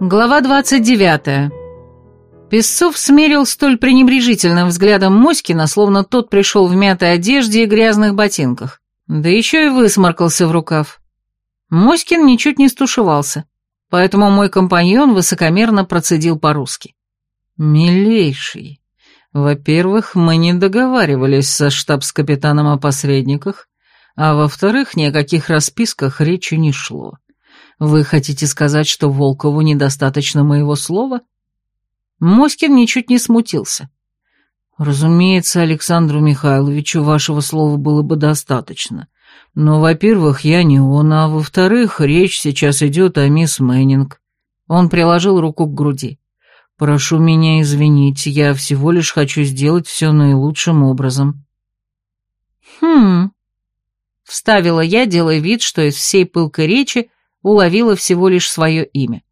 Глава 29. Песцов смерил столь пренебрежительным взглядом Моськина, словно тот пришел в мятой одежде и грязных ботинках. Да еще и высморкался в рукав. Моськин ничуть не стушевался, поэтому мой компаньон высокомерно процедил по-русски. «Милейший, во-первых, мы не договаривались со штабс-капитаном о посредниках, а во-вторых, ни о каких расписках речи не шло. Вы хотите сказать, что Волкову недостаточно моего слова? Моськин ничуть не смутился. Разумеется, Александру Михайловичу вашего слова было бы достаточно. Но, во-первых, я не он, а во-вторых, речь сейчас идет о мисс Мэннинг. Он приложил руку к груди. Прошу меня извинить, я всего лишь хочу сделать все наилучшим образом. Хм, вставила я, делая вид, что из всей пылкой речи уловила всего лишь свое имя.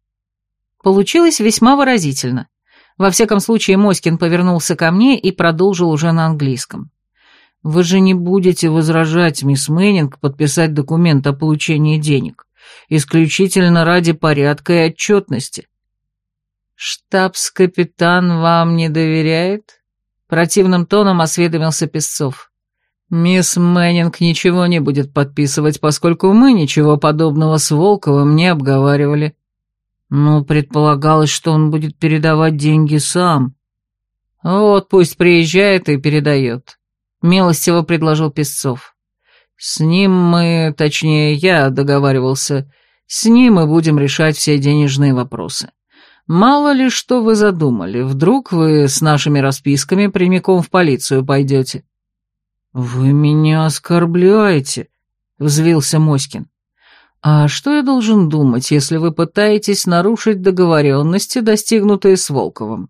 Получилось весьма выразительно. Во всяком случае, Моськин повернулся ко мне и продолжил уже на английском. «Вы же не будете возражать, мисс Мэннинг, подписать документ о получении денег, исключительно ради порядка и отчетности». «Штабс-капитан вам не доверяет?» Противным тоном осведомился Песцов. «Мисс Мэннинг ничего не будет подписывать, поскольку мы ничего подобного с Волковым не обговаривали. Ну, предполагалось, что он будет передавать деньги сам. Вот пусть приезжает и передает», — милостиво предложил Песцов. «С ним мы, точнее, я договаривался, с ним мы будем решать все денежные вопросы. Мало ли что вы задумали, вдруг вы с нашими расписками прямиком в полицию пойдете». «Вы меня оскорбляете», — взвился Моськин. «А что я должен думать, если вы пытаетесь нарушить договоренности, достигнутые с Волковым?»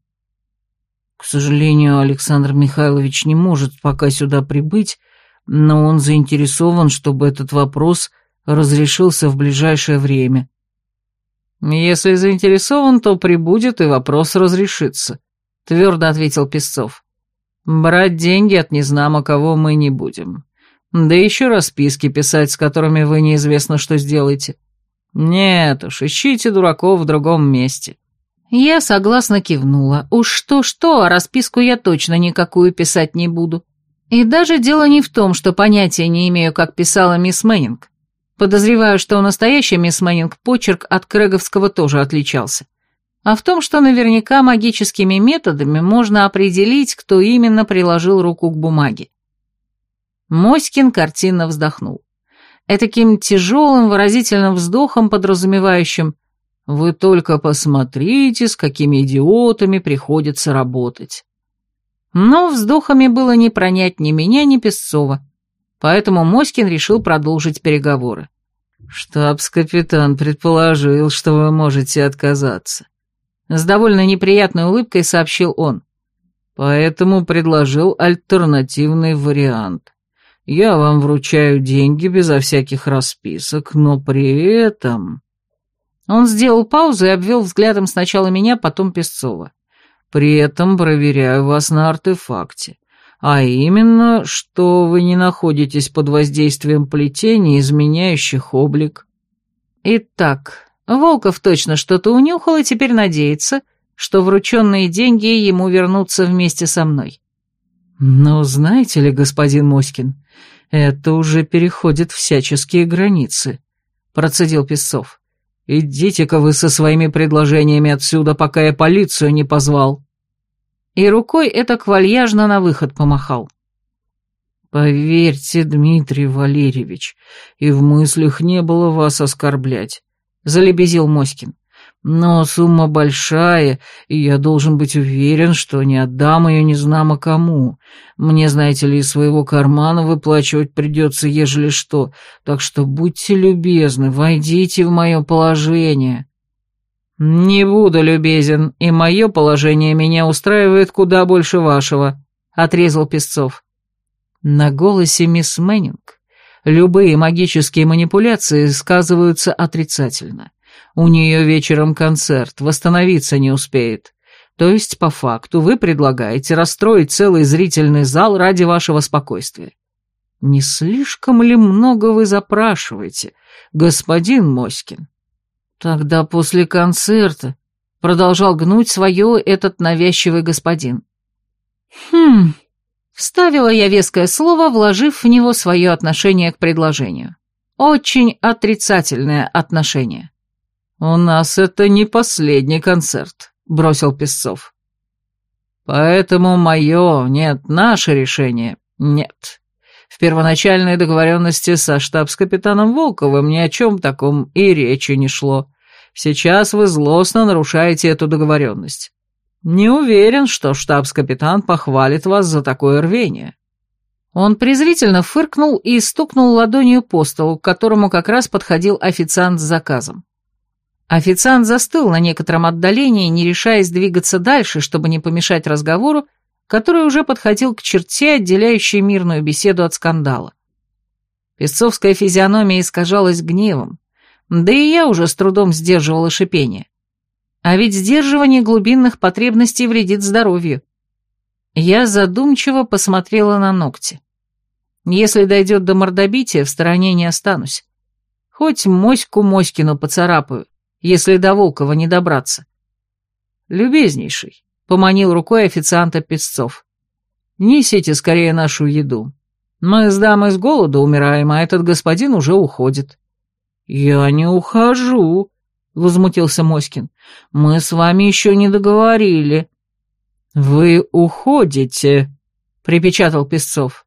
«К сожалению, Александр Михайлович не может пока сюда прибыть, но он заинтересован, чтобы этот вопрос разрешился в ближайшее время». «Если заинтересован, то прибудет, и вопрос разрешится», — твердо ответил Песцов. Брать деньги от незнамо кого мы не будем. Да еще расписки писать, с которыми вы неизвестно что сделаете. Нет уж, ищите дураков в другом месте». Я согласно кивнула. Уж что-что, а расписку я точно никакую писать не буду. И даже дело не в том, что понятия не имею, как писала мисс Мэннинг. Подозреваю, что у настоящей мисс Мэннинг почерк от Крэговского тоже отличался а в том, что наверняка магическими методами можно определить, кто именно приложил руку к бумаге. Моськин картинно вздохнул. Этаким тяжелым выразительным вздохом, подразумевающим «Вы только посмотрите, с какими идиотами приходится работать». Но вздохами было не пронять ни меня, ни Песцова, поэтому Моськин решил продолжить переговоры. «Штабс-капитан предположил, что вы можете отказаться. С довольно неприятной улыбкой сообщил он. Поэтому предложил альтернативный вариант. Я вам вручаю деньги безо всяких расписок, но при этом... Он сделал паузу и обвел взглядом сначала меня, потом Песцова. При этом проверяю вас на артефакте. А именно, что вы не находитесь под воздействием плетений, изменяющих облик. Итак, Волков точно что-то унюхал и теперь надеется, что врученные деньги ему вернутся вместе со мной. Но знаете ли, господин Моськин, это уже переходит всяческие границы, процедил Песцов. Идите-ка вы со своими предложениями отсюда, пока я полицию не позвал. И рукой это квальяжно на выход помахал. Поверьте, Дмитрий Валерьевич, и в мыслях не было вас оскорблять. — залебезил Моськин. «Но сумма большая, и я должен быть уверен, что не отдам ее незнамо кому. Мне, знаете ли, из своего кармана выплачивать придется, ежели что, так что будьте любезны, войдите в мое положение». «Не буду любезен, и мое положение меня устраивает куда больше вашего», — отрезал Песцов. На голосе мисс Мэннинг любые магические манипуляции сказываются отрицательно. У нее вечером концерт, восстановиться не успеет. То есть, по факту, вы предлагаете расстроить целый зрительный зал ради вашего спокойствия. Не слишком ли много вы запрашиваете, господин Моськин? Тогда после концерта, — продолжал гнуть свое этот навязчивый господин. «Хм...» — вставила я веское слово, вложив в него свое отношение к предложению. Очень отрицательное отношение. «У нас это не последний концерт», — бросил Песцов. «Поэтому мое, нет, наше решение, нет. В первоначальной договоренности со штабс-капитаном Волковым ни о чем таком и речи не шло. Сейчас вы злостно нарушаете эту договоренность. Не уверен, что штабс-капитан похвалит вас за такое рвение». Он презрительно фыркнул и стукнул ладонью по столу, к которому как раз подходил официант с заказом. Официант застыл на некотором отдалении, не решаясь двигаться дальше, чтобы не помешать разговору, который уже подходил к черте, отделяющей мирную беседу от скандала. Песцовская физиономия искажалась гневом, да и я уже с трудом сдерживала шипение. А ведь сдерживание глубинных потребностей вредит здоровью. Я задумчиво посмотрела на ногти. Если дойдет до мордобития, в стороне не останусь. Хоть моську Моськину поцарапаю, если до Волкова не добраться. Любезнейший, поманил рукой официанта Песцов. Несите скорее нашу еду. Мы с дамой с голода умираем, а этот господин уже уходит. Я не ухожу, возмутился Моськин. Мы с вами еще не договорили. «Вы уходите», — припечатал Песцов.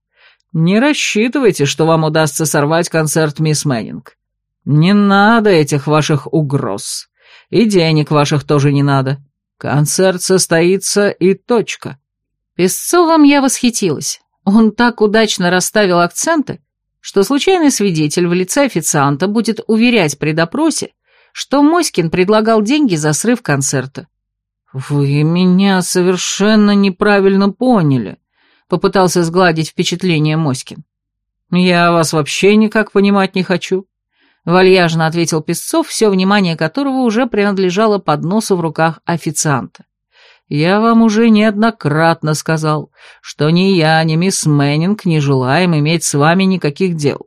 «Не рассчитывайте, что вам удастся сорвать концерт мисс Мэннинг. Не надо этих ваших угроз. И денег ваших тоже не надо. Концерт состоится и точка». Песцовым я восхитилась. Он так удачно расставил акценты, что случайный свидетель в лице официанта будет уверять при допросе, что Моськин предлагал деньги за срыв концерта. «Вы меня совершенно неправильно поняли», — попытался сгладить впечатление Моськин. «Я вас вообще никак понимать не хочу», — вальяжно ответил Песцов, все внимание которого уже принадлежало подносу в руках официанта. «Я вам уже неоднократно сказал, что ни я, ни мисс Мэннинг не желаем иметь с вами никаких дел.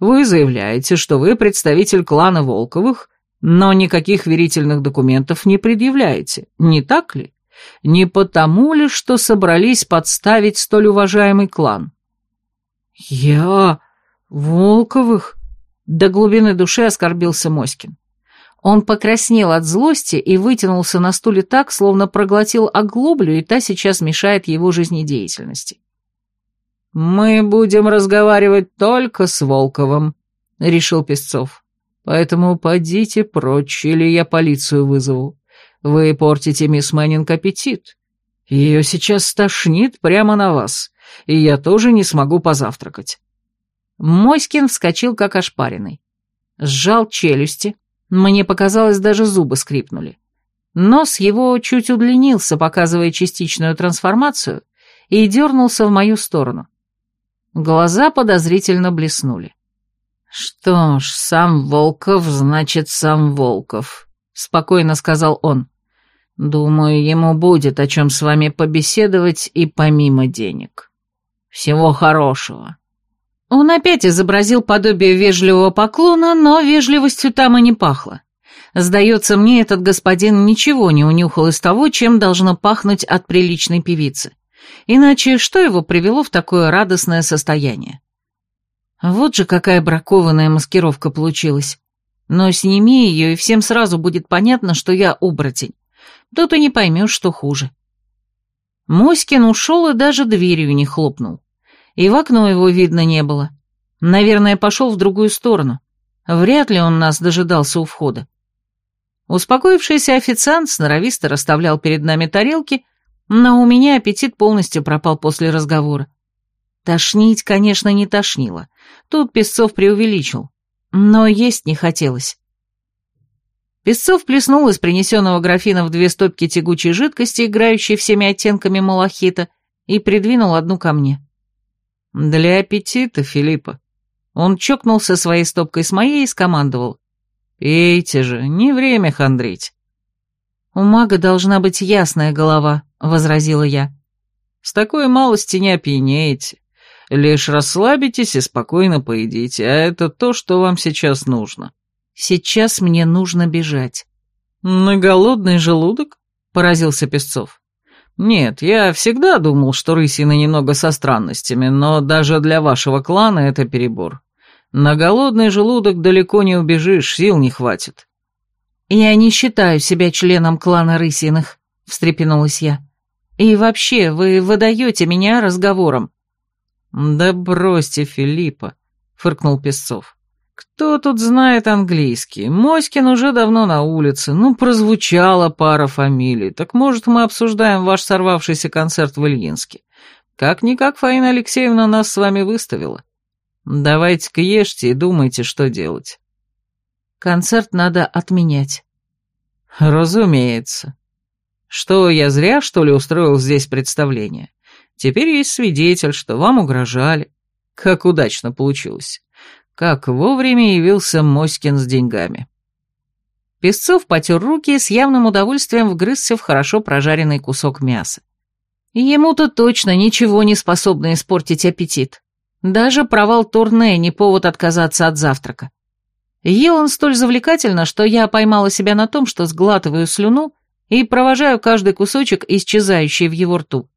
Вы заявляете, что вы представитель клана Волковых, но никаких верительных документов не предъявляете, не так ли? Не потому ли, что собрались подставить столь уважаемый клан? Я... Волковых? До глубины души оскорбился Моськин. Он покраснел от злости и вытянулся на стуле так, словно проглотил оглоблю, и та сейчас мешает его жизнедеятельности. «Мы будем разговаривать только с Волковым», — решил Песцов. Поэтому подите прочь, или я полицию вызову. Вы портите мисс Мэннинг аппетит. Ее сейчас стошнит прямо на вас, и я тоже не смогу позавтракать». Моськин вскочил как ошпаренный. Сжал челюсти, мне показалось, даже зубы скрипнули. Нос его чуть удлинился, показывая частичную трансформацию, и дернулся в мою сторону. Глаза подозрительно блеснули. «Что ж, сам Волков, значит, сам Волков», — спокойно сказал он. «Думаю, ему будет о чем с вами побеседовать и помимо денег. Всего хорошего». Он опять изобразил подобие вежливого поклона, но вежливостью там и не пахло. Сдается мне, этот господин ничего не унюхал из того, чем должно пахнуть от приличной певицы. Иначе что его привело в такое радостное состояние? Вот же какая бракованная маскировка получилась. Но сними ее, и всем сразу будет понятно, что я оборотень. Тут и не поймешь, что хуже. Моськин ушел и даже дверью не хлопнул. И в окно его видно не было. Наверное, пошел в другую сторону. Вряд ли он нас дожидался у входа. Успокоившийся официант сноровисто расставлял перед нами тарелки, но у меня аппетит полностью пропал после разговора. Тошнить, конечно, не тошнило. Тут Песцов преувеличил. Но есть не хотелось. Песцов плеснул из принесенного графина в две стопки тягучей жидкости, играющей всеми оттенками малахита, и придвинул одну ко мне. «Для аппетита, Филиппа». Он чокнулся своей стопкой с моей и скомандовал. «Пейте же, не время хандрить». «У мага должна быть ясная голова», — возразила я. «С такой малости не опьянеете. Лишь расслабитесь и спокойно поедите, а это то, что вам сейчас нужно. Сейчас мне нужно бежать. «На голодный желудок?» — поразился Песцов. «Нет, я всегда думал, что рысины немного со странностями, но даже для вашего клана это перебор. На голодный желудок далеко не убежишь, сил не хватит». «Я не считаю себя членом клана Рысиных», — встрепенулась я. «И вообще, вы выдаете меня разговором». «Да бросьте, Филиппа», — фыркнул Песцов. Кто тут знает английский? Моськин уже давно на улице. Ну, прозвучала пара фамилий. Так может, мы обсуждаем ваш сорвавшийся концерт в Ильинске? Как-никак Фаина Алексеевна нас с вами выставила. Давайте-ка ешьте и думайте, что делать. Концерт надо отменять. Разумеется. Что, я зря, что ли, устроил здесь представление? Теперь есть свидетель, что вам угрожали. Как удачно получилось. Как вовремя явился Моськин с деньгами. Песцов потер руки и с явным удовольствием вгрызся в хорошо прожаренный кусок мяса. Ему-то точно ничего не способно испортить аппетит. Даже провал турне не повод отказаться от завтрака. Ел он столь завлекательно, что я поймала себя на том, что сглатываю слюну и провожаю каждый кусочек, исчезающий в его рту.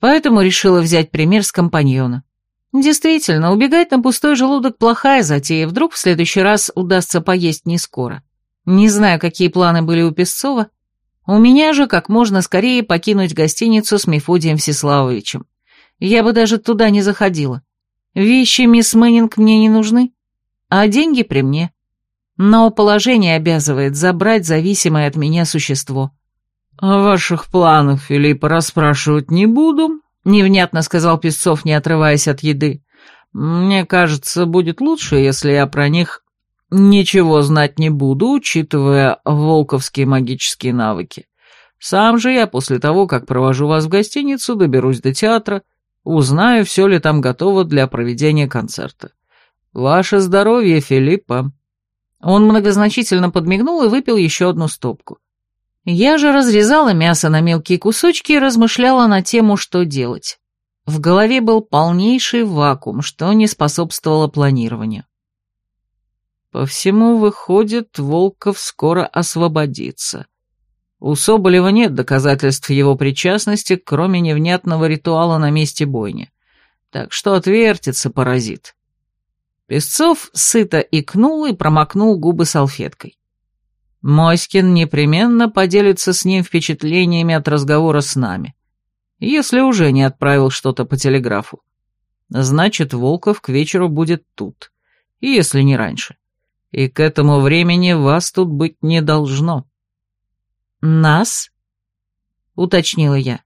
Поэтому решила взять пример с компаньона. Действительно, убегать на пустой желудок плохая затея, вдруг в следующий раз удастся поесть не скоро. Не знаю, какие планы были у Песцова. У меня же как можно скорее покинуть гостиницу с Мефодием Всеславовичем. Я бы даже туда не заходила. Вещи мисс Мэннинг мне не нужны, а деньги при мне. Но положение обязывает забрать зависимое от меня существо. «О ваших планах, Филиппа, расспрашивать не буду», — невнятно сказал Песцов, не отрываясь от еды. «Мне кажется, будет лучше, если я про них ничего знать не буду, учитывая волковские магические навыки. Сам же я после того, как провожу вас в гостиницу, доберусь до театра, узнаю, все ли там готово для проведения концерта. Ваше здоровье, Филиппа». Он многозначительно подмигнул и выпил еще одну стопку. Я же разрезала мясо на мелкие кусочки и размышляла на тему, что делать. В голове был полнейший вакуум, что не способствовало планированию. По всему выходит, Волков скоро освободится. У Соболева нет доказательств его причастности, кроме невнятного ритуала на месте бойни. Так что отвертится паразит. Песцов сыто икнул и промокнул губы салфеткой. Моськин непременно поделится с ним впечатлениями от разговора с нами, если уже не отправил что-то по телеграфу. Значит, Волков к вечеру будет тут, если не раньше. И к этому времени вас тут быть не должно. «Нас?» — уточнила я.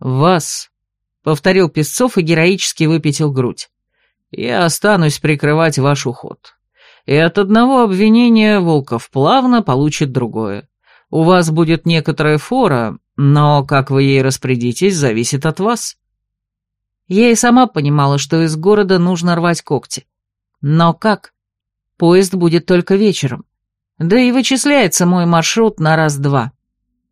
«Вас», — повторил Песцов и героически выпятил грудь. «Я останусь прикрывать ваш уход и от одного обвинения Волков плавно получит другое. У вас будет некоторая фора, но как вы ей распорядитесь, зависит от вас. Я и сама понимала, что из города нужно рвать когти. Но как? Поезд будет только вечером. Да и вычисляется мой маршрут на раз-два.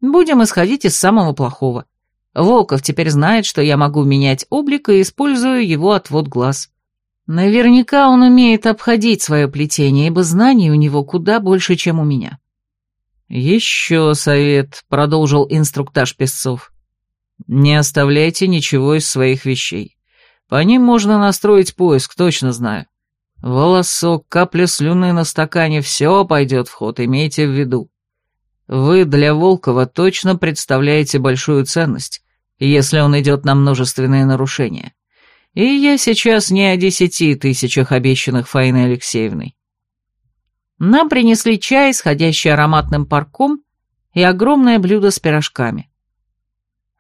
Будем исходить из самого плохого. Волков теперь знает, что я могу менять облик и использую его отвод глаз. Наверняка он умеет обходить свое плетение, ибо знаний у него куда больше, чем у меня. «Еще совет», — продолжил инструктаж Песцов. «Не оставляйте ничего из своих вещей. По ним можно настроить поиск, точно знаю. Волосок, капля слюны на стакане, все пойдет в ход, имейте в виду. Вы для Волкова точно представляете большую ценность, если он идет на множественные нарушения. И я сейчас не о десяти тысячах, обещанных Фаиной Алексеевной. Нам принесли чай, сходящий ароматным парком, и огромное блюдо с пирожками.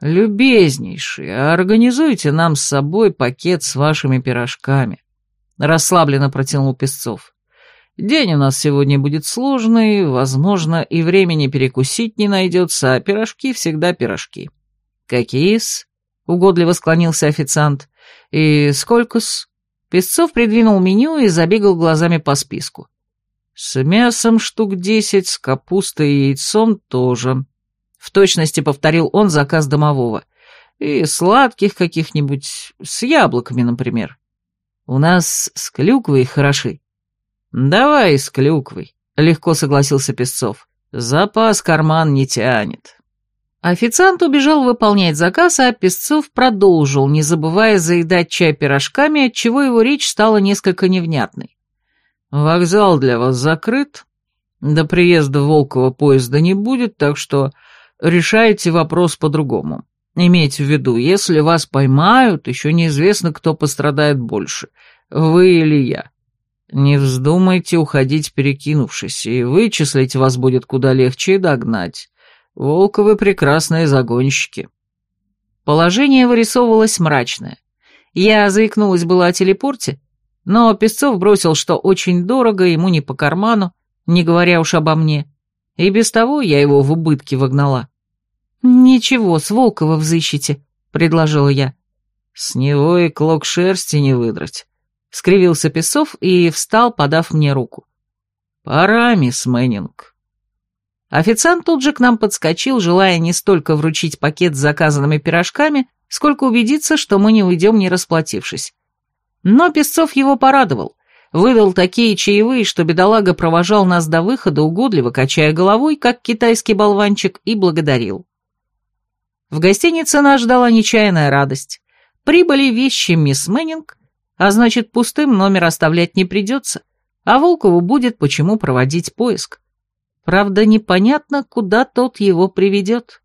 «Любезнейший, организуйте нам с собой пакет с вашими пирожками», — расслабленно протянул Песцов. «День у нас сегодня будет сложный, возможно, и времени перекусить не найдется, а пирожки всегда пирожки». «Какие-с?» — угодливо склонился официант. «И сколько-с?» Песцов придвинул меню и забегал глазами по списку. «С мясом штук десять, с капустой и яйцом тоже». В точности повторил он заказ домового. «И сладких каких-нибудь, с яблоками, например. У нас с клюквой хороши». «Давай с клюквой», — легко согласился Песцов. Запас карман не тянет. Официант убежал выполнять заказ, а Песцов продолжил, не забывая заедать чай пирожками, отчего его речь стала несколько невнятной. «Вокзал для вас закрыт. До приезда Волкова поезда не будет, так что решайте вопрос по-другому. Имейте в виду, если вас поймают, еще неизвестно, кто пострадает больше, вы или я. Не вздумайте уходить, перекинувшись, и вычислить вас будет куда легче и догнать. Волковы прекрасные загонщики. Положение вырисовывалось мрачное. Я заикнулась была о телепорте, но Песцов бросил, что очень дорого, ему не по карману, не говоря уж обо мне, и без того я его в убытки вогнала. «Ничего, с Волкова взыщите», — предложила я. «С него и клок шерсти не выдрать», — скривился Песцов и встал, подав мне руку. «Пора, мисс Мэннинг». Официант тут же к нам подскочил, желая не столько вручить пакет с заказанными пирожками, сколько убедиться, что мы не уйдем, не расплатившись. Но Песцов его порадовал, выдал такие чаевые, что бедолага провожал нас до выхода, угодливо качая головой, как китайский болванчик, и благодарил. В гостинице нас ждала нечаянная радость. Прибыли вещи мисс Мэннинг, а значит, пустым номер оставлять не придется, а Волкову будет почему проводить поиск. Правда, непонятно, куда тот его приведет.